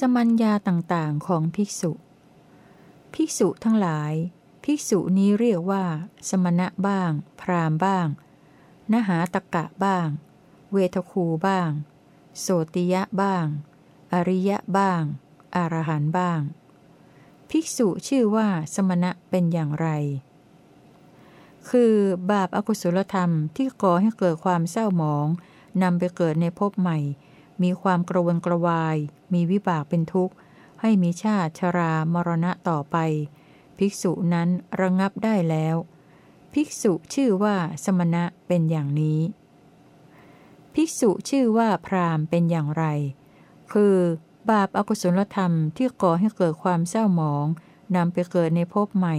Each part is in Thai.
สมัญญาต่างๆของภิกษุ ภิกษุทั้งหลาย ภิกษุนี้เรียกว่า สมณะบ้าง พรามบ้าง นหาตกะบ้าง เวทคูบ้าง โสติยะบ้าง อริยะบ้างอรหันบ้าง ภิกษุชื่อว่าสมณะเป็นอย่างไร คือบาปอากุศลธรรมที่ก่อให้เกิดความเศร้าหมองนำไปเกิดในภพใหม่ มีความกระวนกระวาย มีวิบากเป็นทุกข์ ให้มีชาติชรามรณะต่อไป ภิกษุนั้นระงับได้แล้ว ภิกษุชื่อว่าสมณะเป็นอย่างนี้ ภิกษุชื่อว่าพรามเป็นอย่างไร คือบาปอากุศลธรรมที่ก่อให้เกิดความเศร้าหมองนำไปเกิดในภพใหม่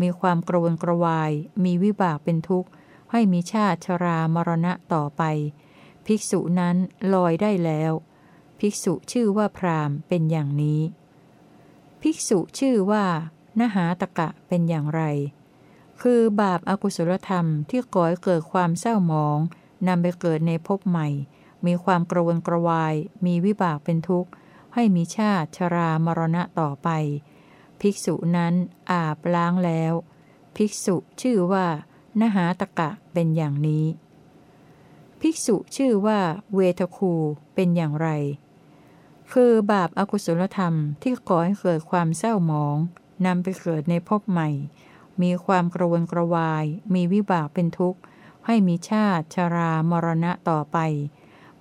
มีความกระวนกระวาย มีวิบากเป็นทุกข์ ให้มีชาติชรามรณะต่อไป ภิกษุนั้นลอยได้แล้ว ภิกษุชื่อว่าพรามเป็นอย่างนี้ ภิกษุชื่อว่านหาตกะเป็นอย่างไร คือบาปอากุศลธรรมที่ก่อให้เกิดความเศร้าหมองนำไปเกิดในภพใหม่ มีความกระวนกระวาย มีวิบากเป็นทุกข์ ให้มีชาติชรามรณะต่อไป ภิกษุนั้นอาบล้างแล้ว ภิกษุชื่อว่านหาตกะเป็นอย่างนี้ ภิกษุชื่อว่าเวทคูเป็นอย่างไร คือบาปอากุศลธรรมที่ก่อให้เกิดความเศร้าหมองนำไปเกิดในภพใหม่ มีความกระวนกระวาย มีวิบากเป็นทุกข์ ให้มีชาติชรามรณะต่อไป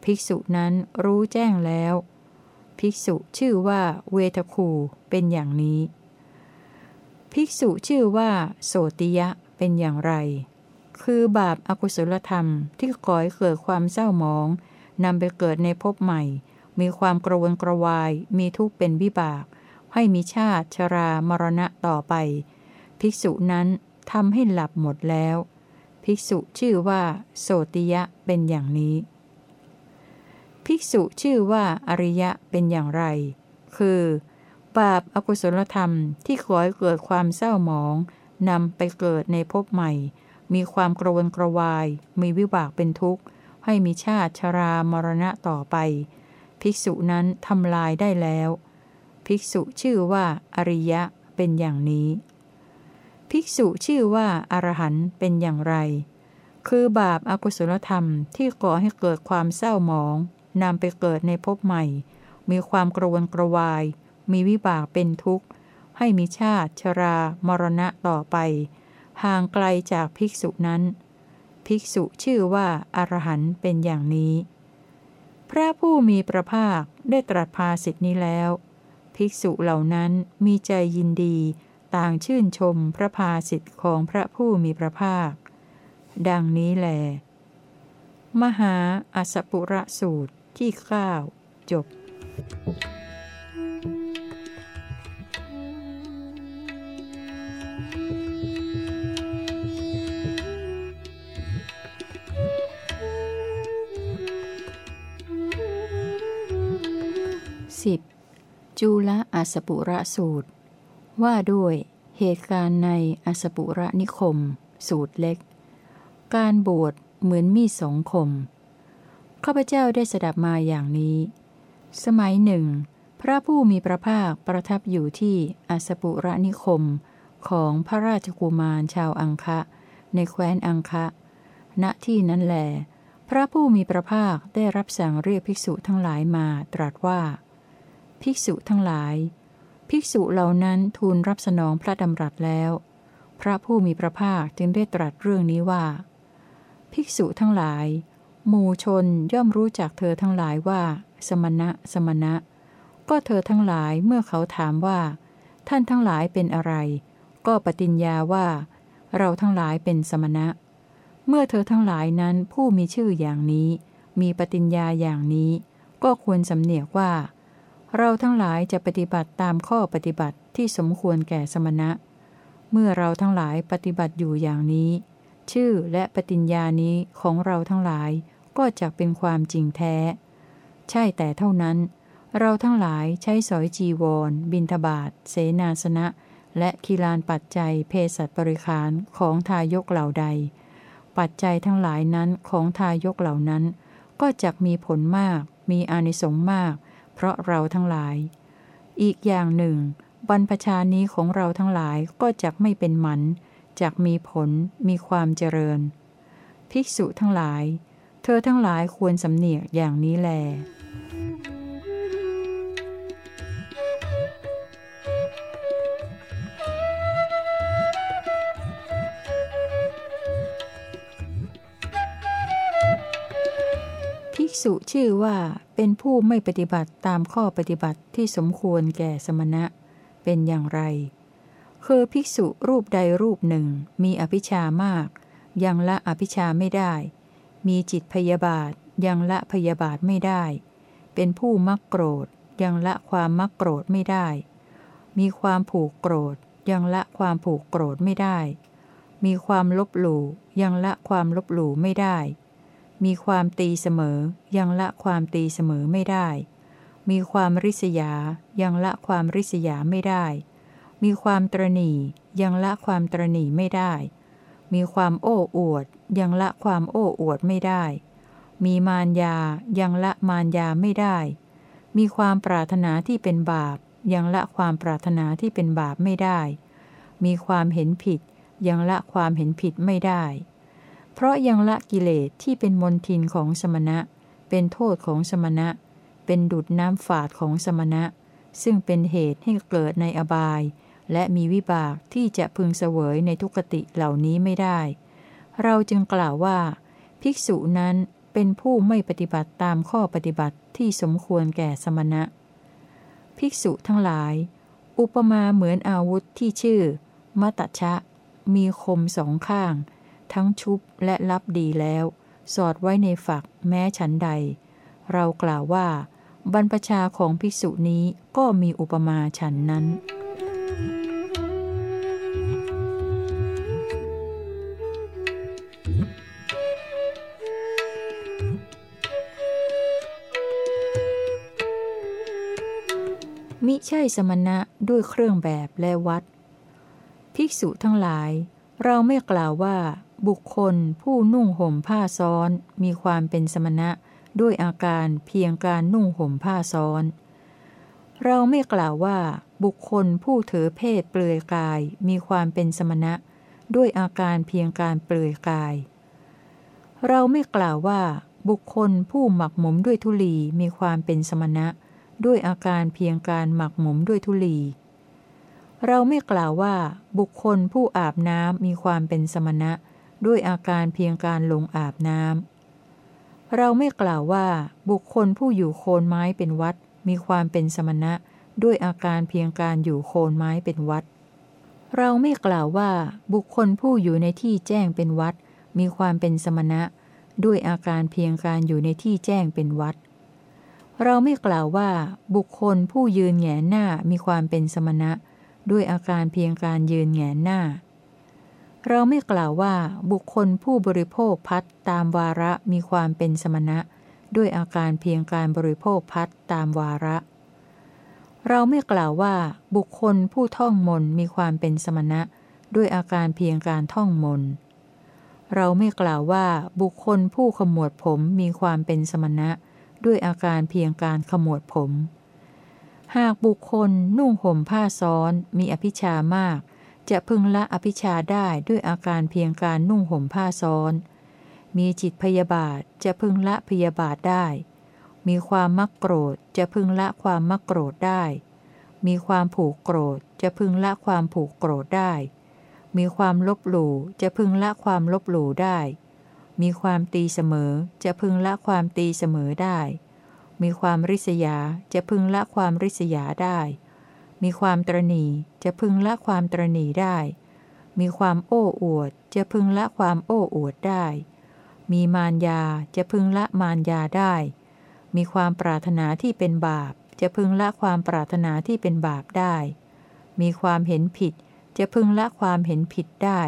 ภิกษุนั้นรู้แจ้งแล้ว ภิกษุชื่อว่าเวทคูเป็นอย่างนี้ ภิกษุชื่อว่า โสติยะเป็นอย่างไร คือบาปอากุศลธรรมที่ก่อให้เกิดความเศร้าหมองนำไปเกิดในภพใหม่ มีความกระวนกระวาย มีทุกข์เป็นวิบาก ให้มีชาติชรามรณะต่อไป ภิกษุนั้นทำให้หลับหมดแล้ว ภิกษุชื่อว่า โสติยะเป็นอย่างนี้ ภิกษุชื่อว่าอริยะเป็นอย่างไร คือ บาปอากุศลธรรมที่ก่อให้เกิดความเศร้าหมองนำไปเกิดในภพใหม่ มีความกระวนกระวาย มีวิบากเป็นทุกข์ ให้มีชาติชรามรณะต่อไป ภิกษุนั้นทำลายได้แล้ว ภิกษุชื่อว่าอริยะเป็นอย่างนี้ ภิกษุชื่อว่าอรหันต์เป็นอย่างไร คือบาปอากุศลธรรมที่ก่อให้เกิดความเศร้าหมองนำไปเกิดในภพใหม่ มีความกระวนกระวาย มีวิบากเป็นทุกข์ ให้มีชาติชรามรณะต่อไป ห่างไกลจากภิกษุนั้น ภิกษุชื่อว่าอรหันต์เป็นอย่างนี้ พระผู้มีพระภาคได้ตรัสภาสิทธินี้แล้ว ภิกษุเหล่านั้นมีใจยินดี ต่างชื่นชมพระภาสิทธิ์ของพระผู้มีพระภาค ดังนี้แหลมหาอสปุระสูตรที่เก้าจบ 10. จุลอสปุระสูตร ว่าด้วย เหตุการณ์ในอสปุระนิคม สูตรเล็ก การบวชเหมือนมีสองคม ข้าพเจ้าได้สดับมาอย่างนี้ สมัยหนึ่ง พระผู้มีพระภาคประทับอยู่ที่อสปุระนิคมของพระราชกุมารชาวอังคะ ในแคว้นอังคะ ณที่นั้นแหลพระผู้มีพระภาคได้รับสั่งเรียกภิกษุทั้งหลายมาตรัสว่า ภิกษุทั้งหลาย ภิกษุเหล่านั้นทูลรับสนองพระดำรัสแล้ว พระผู้มีพระภาคจึงได้ตรัสเรื่องนี้ว่า ภิกษุทั้งหลายหมู่ชนย่อมรู้จักเธอทั้งหลายว่า สมณะ สมณะ ก็เธอทั้งหลายเมื่อเขาถามว่า ท่านทั้งหลายเป็นอะไร ก็ปฏิญญาว่า เราทั้งหลายเป็นสมณะ เมื่อเธอทั้งหลายนั้นผู้มีชื่ออย่างนี้ มีปฏิญญาอย่างนี้ ก็ควรสำเนียกว่า เราทั้งหลายจะปฏิบัติตามข้อปฏิบัติที่สมควรแก่สมณะ เมื่อเราทั้งหลายปฏิบัติอยู่อย่างนี้ ชื่อและปฏิญญานี้ของเราทั้งหลายก็จะเป็นความจริงแท้ ใช่แต่เท่านั้น เราทั้งหลายใช้สอยจีวร บินทบาทเสนาสนะ และคีลานปัจจัยเพศสัตว์บริขารของทายกเหล่าใด ปัจจัยทั้งหลายนั้นของทายกเหล่านั้น ก็จะมีผลมาก มีอานิสงส์มาก เพราะเราทั้งหลาย อีกอย่างหนึ่ง บรรพชานี้ของเราทั้งหลายก็จักไม่เป็นหมันจักมีผลมีความเจริญ ภิกษุทั้งหลาย เธอทั้งหลายควรสำเนียกอย่างนี้แลภิกษุชื่อว่า เป็นผู้ไม่ปฏิบัติตามข้อปฏิบัติที่สมควรแก่สมณะ เป็นอย่างไร คือภิกษุรูปใดรูปหนึ่งมีอภิชามาก ยังละอภิชาไม่ได้ มีจิตพยาบาทยังละพยาบาทไม่ได้ เป็นผู้มักโกรธ ยังละความมักโกรธไม่ได้ มีความผูกโกรธ ยังละความผูกโกรธไม่ได้ มีความลบหลู่ยังละความลบหลู่ไม่ได้ มีความตีเสมอ ยังละความตีเสมอไม่ได้ มีความริษยา ยังละความริษยาไม่ได้ มีความตรณียังละความตรณีไม่ได้ มีความโอ้อวด ยังละความโอ้อวดไม่ได้ มีมารยา ยังละมารยาไม่ได้ มีความปรารถนาที่เป็นบาป ยังละความปรารถนาที่เป็นบาปไม่ได้ มีความเห็นผิด ยังละความเห็นผิดไม่ได้ เพราะยังละกิเลสที่เป็นมนทินของสมณะ เป็นโทษของสมณะ เป็นดุดน้ำฝาดของสมณะ ซึ่งเป็นเหตุให้เกิดในอบาย และมีวิบากที่จะพึงเสวยในทุกติเหล่านี้ไม่ได้ เราจึงกล่าวว่า ภิกษุนั้นเป็นผู้ไม่ปฏิบัติตามข้อปฏิบัติที่สมควรแก่สมณะ ภิกษุทั้งหลาย อุปมาเหมือนอาวุธที่ชื่อ มตชะ มีคมสองข้าง ทั้งชุบและรับดีแล้ว สอดไว้ในฝักแม้ฉันใด เรากล่าวว่า บรรพชาของภิกษุนี้ก็มีอุปมาฉันนั้น มิใช่สมณะด้วยเครื่องแบบและวัด ภิกษุทั้งหลาย เราไม่กล่าวว่าบุคคลผู้นุ่งห่มผ้าซ้อน มีความเป็นสมณะด้วยอาการเพียงการนุ่งห่มผ้าซ้อน เราไม่กล่าวว่า บุคคลผู้ถือเพศเปลือยกายมีความเป็นสมณะ ด้วยอาการเพียงการเปลือยกาย เราไม่กล่าวว่า บุคคลผู้หมักหมมด้วยทุลีมีความเป็นสมณะ ด้วยอาการเพียงการหมักหมมด้วยทุลีเราไม่กล่าวว่า บุคคลผู้อาบน้ำมีความเป็นสมณะ ด้วยอาการเพียงการลงอาบน้ำเราไม่กล่าวว่าบุคคลผู้อยู่โคนไม้เป็นวัด มีความเป็นสมณะ ด้วยอาการเพียงการอยู่โคนไม้เป็นวัด เราไม่กล่าวว่าบุคคลผู้อยู่ในที่แจ้งเป็นวัด มีความเป็นสมณะ ด้วยอาการเพียงการอยู่ในที่แจ้งเป็นวัด เราไม่กล่าวว่า บุคคลผู้ยืนแงนหน้ามีความเป็นสมณะ ด้วยอาการเพียงการยืนแงนหน้า เราไม่กล่าวว่าบุคคลผู้บริโภคพัดตามวาระมีความเป็นสมณะ ด้วยอาการเพียงการบริโภคพัดตามวาระ เราไม่กล่าวว่าบุคคลผู้ท่องมนมีความเป็นสมณะ ด้วยอาการเพียงการท่องมน เราไม่กล่าวว่าบุคคลผู้ขมวดผมมีความเป็นสมณะ ด้วยอาการเพียงการขมวดผม หากบุคคลนุ่งห่มผ้าซ้อนมีอภิชามาก จะพึงละอภิชาได้ด้วยอาการเพียงการนุ่งห่มผ้าซ้อน มีจิตพยาบาทจะพึงละพยาบาทได้ มีความมักโกรธจะพึงละความมักโกรธได้ มีความผูกโกรธจะพึงละความผูกโกรธได้ มีความลบหลู่จะพึงละความลบหลู่ได้ มีความตีเสมอจะพึงละความตีเสมอได้ มีความริษยาจะพึงละความริษยาได้ มีความตรณีจะพึงละความตรณีได้ มีความโอ้อวด จะพึงละความโอ้อวดได้ มีมารยาจะพึงละมารยาได้ มีความปรารถนาที่เป็นบาป จะพึงละความปรารถนาที่เป็นบาปได้ มีความเห็นผิด จะพึงละความเห็นผิดได้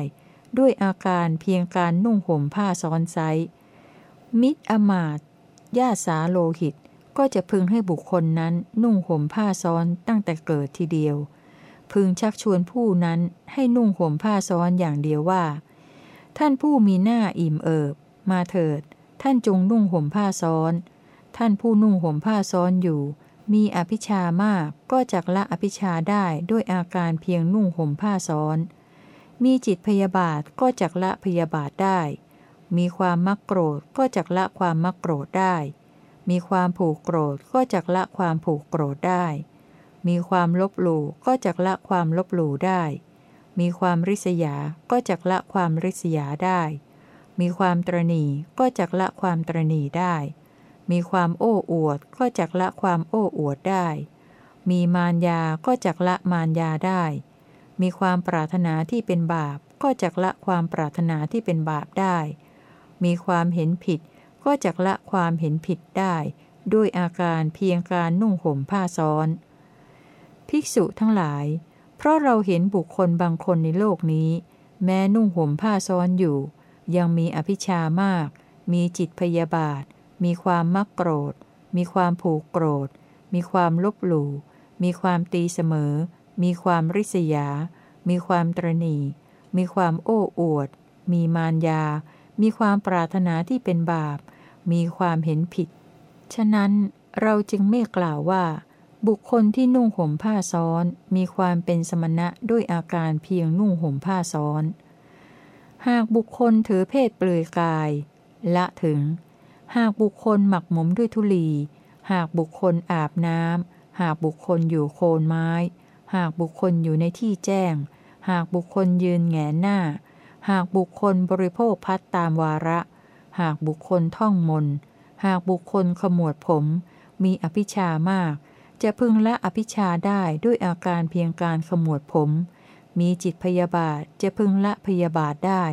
ด้วยอาการเพียงการนุ่งห่มผ้าซ้อนไซมิตรอมาตญาสาโลหิต ก็จะพึงให้บุคคลนั้นนุ่งห่มผ้าซ้อนตั้งแต่เกิดทีเดียว พึงชักชวนผู้นั้นให้นุ่งห่มผ้าซ้อนอย่างเดียวว่า ท่านผู้มีหน้าอิ่มเอิบ มาเถิด ท่านจงนุ่งห่มผ้าซ้อน ท่านผู้นุ่งห่มผ้าซ้อนอยู่ มีอภิชามากก็จักละอภิชาได้ด้วยอาการเพียงนุ่งห่มผ้าซ้อน มีจิตพยาบาทก็จักละพยาบาทได้ มีความมักโกรธก็จักละความมักโกรธได้ มีความผูกโกรธก็จักละความผูกโกรธได้ มีความลบหลู่ก็จักละความลบหลู่ได้ มีความริษยา ก็จักละความริษยาได้ มีความตรณีก็จักละความตรณีได้ มีความโอ้อวดก็จักละความโอ้อวดได้ มีมารยาก็จักละมารยาได้ มีความปรารถนาที่เป็นบาปก็จักละความปรารถนาที่เป็นบาปได้ มีความเห็นผิด ก็จักละความเห็นผิดได้ ด้วยอาการเพียงการนุ่งห่มผ้าซ้อน ภิกษุทั้งหลาย เพราะเราเห็นบุคคลบางคนในโลกนี้ แม้นุ่งห่มผ้าซ้อนอยู่ ยังมีอภิชามาก มีจิตพยาบาท มีความมักโกรธ มีความผูกโกรธ มีความลบหลู่ มีความตีเสมอ มีความริษยา มีความตรณี มีความโอ้อวด มีมารยา มีความปรารถนาที่เป็นบาป มีความเห็นผิด ฉะนั้นเราจึงไม่กล่าวว่า บุคคลที่นุ่งห่มผ้าซ้อน มีความเป็นสมณะด้วยอาการเพียงนุ่งห่มผ้าซ้อน หากบุคคลถือเพศเปลือยกาย ละถึง หากบุคคลหมักหมมด้วยทุลี หากบุคคลอาบน้ำหากบุคคลอยู่โคนไม้ หากบุคคลอยู่ในที่แจ้ง หากบุคคลยืนแงหน้า หากบุคคลบริโภคพัดตามวาระ หากบุคคลท่องมน หากบุคคลขมวดผม มีอภิชามาก จะพึงละอภิชาได้ด้วยอาการเพียงการขมวดผม มีจิตพยาบาทจะพึงละพยาบาทได้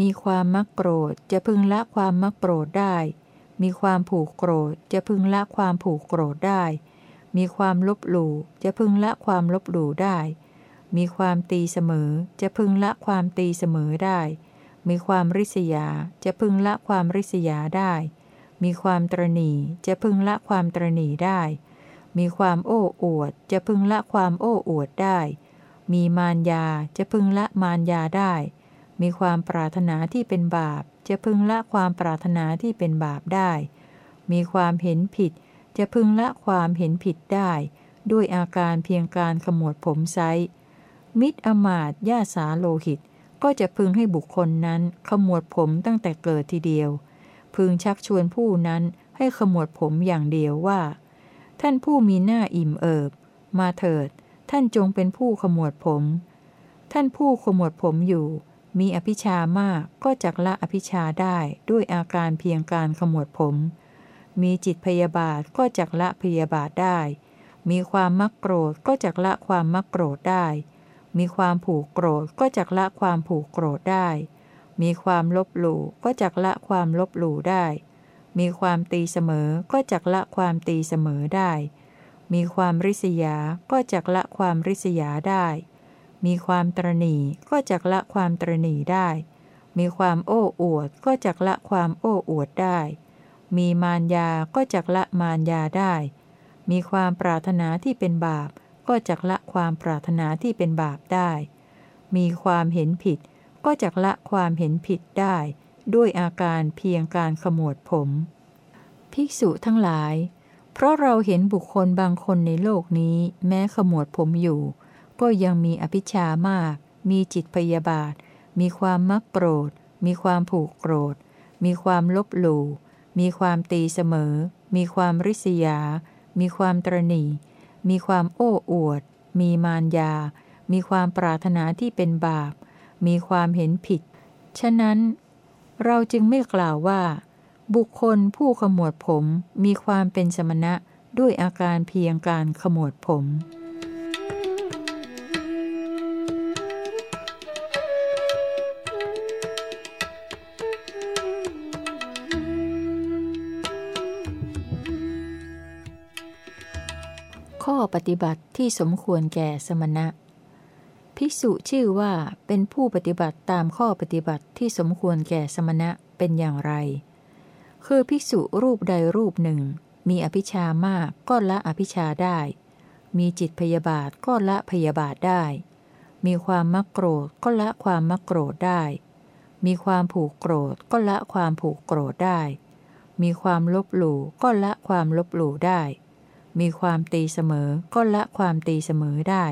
มีความมักโกรธจะพึงละความมักโกรธได้ มีความผูกโกรธจะพึงละความผูกโกรธได้ มีความลบหลู่จะพึงละความลบหลู่ได้ มีความตีเสมอ จะพึงละความตีเสมอได้ มีความริษยา จะพึงละความริษยาได้ มีความตรณีจะพึงละความตรณีได้ มีความโอ้อวด จะพึงละความโอ้อวดได้ มีมารยา จะพึงละมารยาได้ มีความปรารถนาที่เป็นบาป จะพึงละความปรารถนาที่เป็นบาปได้ มีความเห็นผิด จะพึงละความเห็นผิดได้ ด้วยอาการเพียงการขมวดผมไซ มิตรอมาตย่าสาโลหิต ก็จะพึงให้บุคคลนั้น ขมวดผมตั้งแต่เกิดทีเดียว พึงชักชวนผู้นั้นให้ขมวดผมอย่างเดียวว่า ท่านผู้มีหน้าอิ่มเอิบ มาเถิด ท่านจงเป็นผู้ขมวดผม ท่านผู้ขมวดผมอยู่ มีอภิชามากก็จักละอภิชาได้ด้วยอาการเพียงการขมวดผม มีจิตพยาบาทก็จักละพยาบาทได้ มีความมักโกรธก็จักละความมักโกรธได้ มีความผูกโกรธก็จักละความผูกโกรธได้ มีความลบหลู่ก็จักละความลบหลู่ได้ มีความตีเสมอก็จักละความตีเสมอได้ มีความริษยา ก็จักละความริษยาได้ มีความตรณีก็จักละความตรณีได้ มีความโอ้อวดก็จักละความโอ้อวดได้ มีมารยาก็จักละมารยาได้ มีความปรารถนาที่เป็นบาป ก็จักละความปรารถนาที่เป็นบาปได้ มีความเห็นผิด ก็จักละความเห็นผิดได้ ด้วยอาการเพียงการขมวดผม ภิกษุทั้งหลาย เพราะเราเห็นบุคคลบางคนในโลกนี้ แม้ขมวดผมอยู่ ก็ยังมีอภิชามาก มีจิตพยาบาท มีความมักโกรธ มีความผูกโกรธ มีความลบหลู่มีความตีเสมอ มีความริษยา มีความตรณี มีความโอ้อวด มีมารยา มีความปรารถนาที่เป็นบาป มีความเห็นผิด ฉะนั้น เราจึงไม่กล่าวว่า บุคคลผู้ขมวดผมมีความเป็นสมณะด้วยอาการเพียงการขมวดผม ปฏิบัติที่สมควรแก่สมณะ ภิกษุชื่อว่าเป็นผู้ปฏิบัติตามข้อปฏิบัติที่สมควรแก่สมณะเป็นอย่างไร คือภิกษุรูปใดรูปหนึ่ง มีอภิชามากก็ละอภิชาได้ มีจิตพยาบาทก็ละพยาบาทได้ มีความมักโกรธก็ละความมักโกรธได้ มีความผูกโกรธก็ละความผูกโกรธได้ มีความลบหลู่ก็ละความลบหลู่ได้ มีความตีเสมอก็ละความตีเสมอได้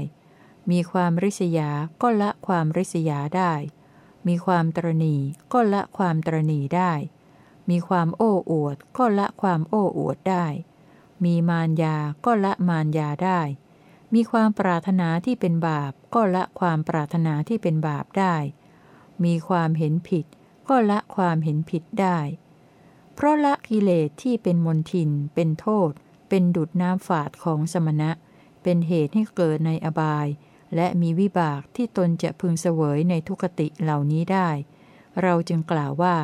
มีความริษยาก็ละความริษยาได้ มีความตรณีก็ละความตรณีได้ มีความโอ้อวดก็ละความโอ้อวดได้ มีมารยาก็ละมารยาได้ มีความปรารถนาที่เป็นบาปก็ละความปรารถนาที่เป็นบาปได้ มีความเห็นผิด ก็ละความเห็นผิดได้ เพราะละกิเลสที่เป็นมนทินเป็นโทษ เป็นดุดน้ำฝาดของสมณะ เป็นเหตุให้เกิดในอบาย และมีวิบากที่ตนจะพึงเสวยในทุกติเหล่านี้ได้ เราจึงกล่าวว่า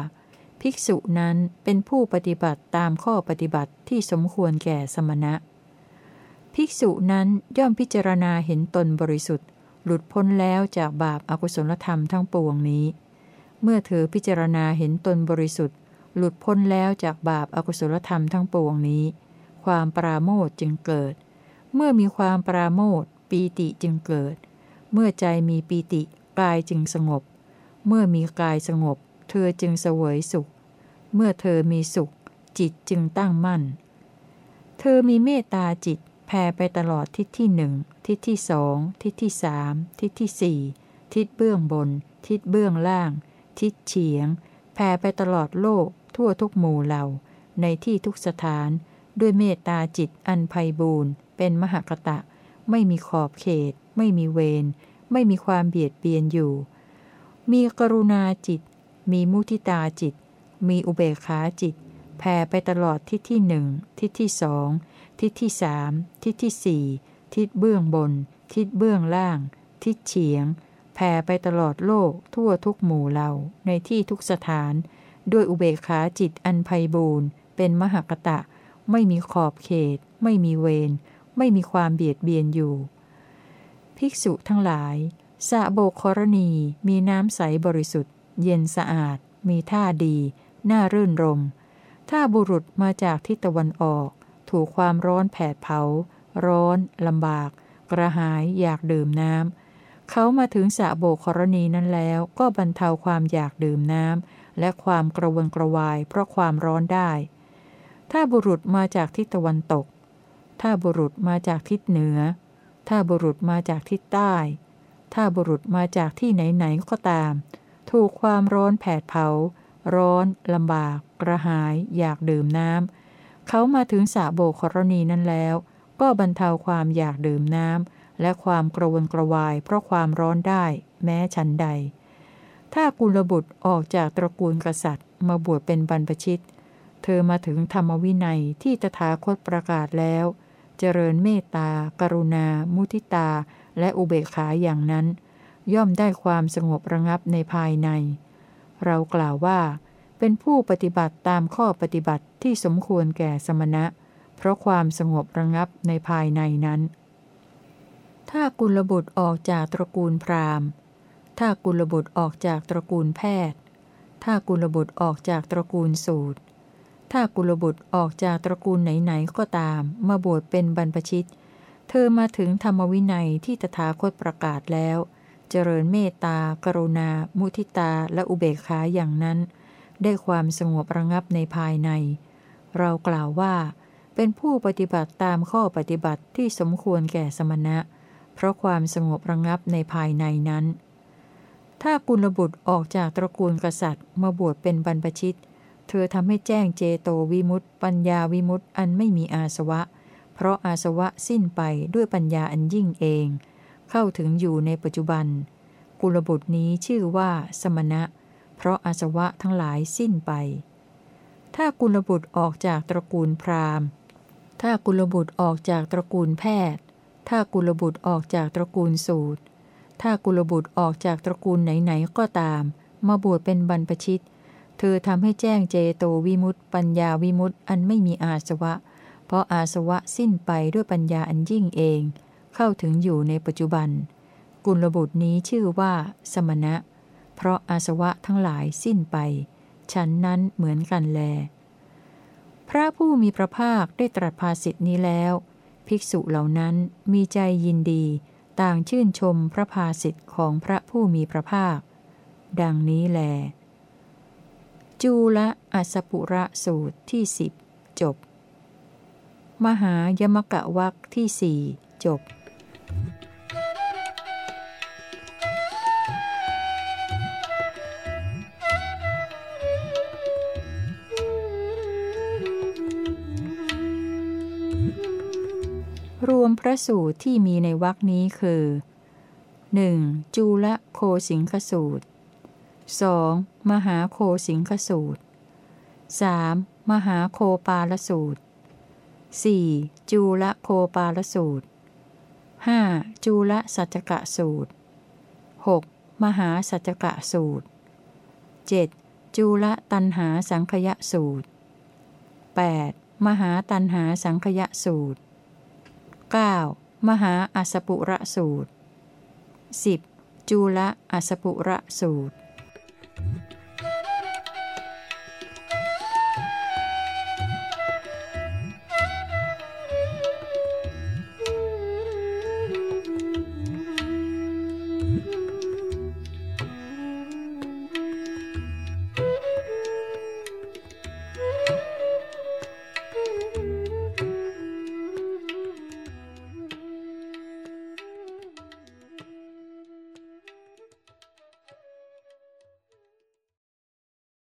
ภิกษุนั้นเป็นผู้ปฏิบัติตามข้อปฏิบัติที่สมควรแก่สมณะ ภิกษุนั้นย่อมพิจารณาเห็นตนบริสุทธิ์ หลุดพ้นแล้วจากบาปอากุศลธรรมทั้งปวงนี้ เมื่อเธอพิจารณาเห็นตนบริสุทธิ์ หลุดพ้นแล้วจากบาปอากุศลธรรมทั้งปวงนี้ ความปราโมทจึงเกิด เมื่อมีความปราโมทปีติจึงเกิด เมื่อใจมีปีติกายจึงสงบ เมื่อมีกายสงบ เธอจึงเสวยสุข เมื่อเธอมีสุข จิตจึงตั้งมั่น เธอมีเมตตาจิตแผ่ไปตลอดทิศที่หนึ่งทิศที่สองทิศที่สามทิศที่สี่ทิศเบื้องบน ทิศเบื้องล่าง ทิศเฉียงแผ่ไปตลอดโลกทั่วทุกหมู่เหล่า ในที่ทุกสถาน ด้วยเมตตาจิตอันไพบูรณ์เป็นมหกตะ ไม่มีขอบเขต ไม่มีเวรไม่มีความเบียดเบียนอยู่ มีกรุณาจิต มีมุทิตาจิต มีอุเบกขาจิตแผ่ไปตลอดทิศที่หนึ่งทิศที่สองทิศที่สามทิศที่สี่ทิศเบื้องบน ทิศเบื้องล่าง ทิศเฉียงแผ่ไปตลอดโลกทั่วทุกหมู่เหล่าในที่ทุกสถาน ด้วยอุเบกขาจิตอันไพบูรณ์เป็นมหากตะ ไม่มีขอบเขต ไม่มีเวร ไม่มีความเบียดเบียนอยู่ ภิกษุทั้งหลายสะโบกรณีมีน้ำใสบริสุทธิ์ เย็นสะอาด มีท่าดี น่ารื่นรม ถ้าบุรุษมาจากทิศตะวันออก ถูกความร้อนแผดเผา ร้อนลำบาก กระหายอยากดื่มน้ำ เขามาถึงสะโบกรณีนั้นแล้วก็บรรเทาความอยากดื่มน้ำและความกระวนกระวายเพราะความร้อนได้ ถ้าบุรุษมาจากทิศตะวันตก ถ้าบุรุษมาจากทิศเหนือ ถ้าบุรุษมาจากทิศใต้ ถ้าบุรุษมาจากที่ไหนๆก็ตาม ถูกความร้อนแผดเผา ร้อนลำบาก กระหาย อยากดื่มน้ำ เขามาถึงสระโบกรณีนั้นแล้ว ก็บรรเทาความอยากดื่มน้ำ และความกระวนกระวาย เพราะความร้อนได้แม้ฉันใด ถ้ากุลบุตรออกจากตระกูลกษัตริย์ มาบวชเป็นบรรพชิต เธอมาถึงธรรมวินัยที่ตถาคตประกาศแล้ว เจริญเมตตา กรุณา มุทิตา และอุเบกขาอย่างนั้น ย่อมได้ความสงบระงับในภายใน เรากล่าวว่า เป็นผู้ปฏิบัติตามข้อปฏิบัติที่สมควรแก่สมณะ เพราะความสงบระงับในภายในนั้น ถ้ากุลบุตรออกจากตระกูลพราหมณ์ ถ้ากุลบุตรออกจากตระกูลแพทย์ ถ้ากุลบุตรออกจากตระกูลสูตร ถ้ากุลบุตรออกจากตระกูลไหนๆก็ตาม มาบวชเป็นบรรพชิต เธอมาถึงธรรมวินัยที่ตถาคตประกาศแล้ว เจริญเมตตา กรุณา มุทิตา และอุเบกขาอย่างนั้น ได้ความสงบระงับในภายใน เรากล่าวว่า เป็นผู้ปฏิบัติตามข้อปฏิบัติที่สมควรแก่สมณะ เพราะความสงบระงับในภายในนั้น ถ้ากุลบุตรออกจากตระกูลกษัตริย์ มาบวชเป็นบรรพชิตเเธอทำให้แจ้งเจโตวิมุตต์ปัญญาวิมุตต์อันไม่มีอาสวะ เพราะอาสวะสิ้นไปด้วยปัญญาอันยิ่งเอง เข้าถึงอยู่ในปัจจุบัน กุลบุตรนี้ชื่อว่าสมณะ เพราะอาสวะทั้งหลายสิ้นไป ถ้ากุลบุตรออกจากตระกูลพราหมณ์ ถ้ากุลบุตรออกจากตระกูลแพทย์ ถ้ากุลบุตรออกจากตระกูลสูตร ถ้ากุลบุตรออกจากตระกูลไหนๆก็ตาม มาบวชเป็นบรรพชิต เธอทำให้แจ้งเจโตวิมุตต์ปัญญาวิมุตต์อันไม่มีอาสวะ เพราะอาสวะสิ้นไปด้วยปัญญาอันยิ่งเอง เข้าถึงอยู่ในปัจจุบัน กุลบุตรนี้ชื่อว่า สมณะ เพราะอาสวะทั้งหลายสิ้นไป ฉันนั้นเหมือนกันแล พระผู้มีพระภาคได้ตรัสภาสิทธินี้แล้ว ภิกษุเหล่านั้นมีใจยินดี ต่างชื่นชมพระภาสิทธิ์ของพระผู้มีพระภาค ดังนี้แล จูละอัสปุระสูตรที่สิบจบ มหายมกะวักที่สี่จบรวมพระสูตรที่มีในวรคนี้คือ 1. จูละโคสิงคสูตร 2. มหาโคสิงคสูตร 3. มหาโคปาลสูตร 4. จูละโคปาลสูตร 5. จูละสัจกะสูตร 6. มหาสัจกะสูตร 7. จูละตันหาสังคยสูตร 8. มหาตันหาสังคยสูตร 9. มหาอัสปุระสูตร 10. จูละอัสปุระสูตร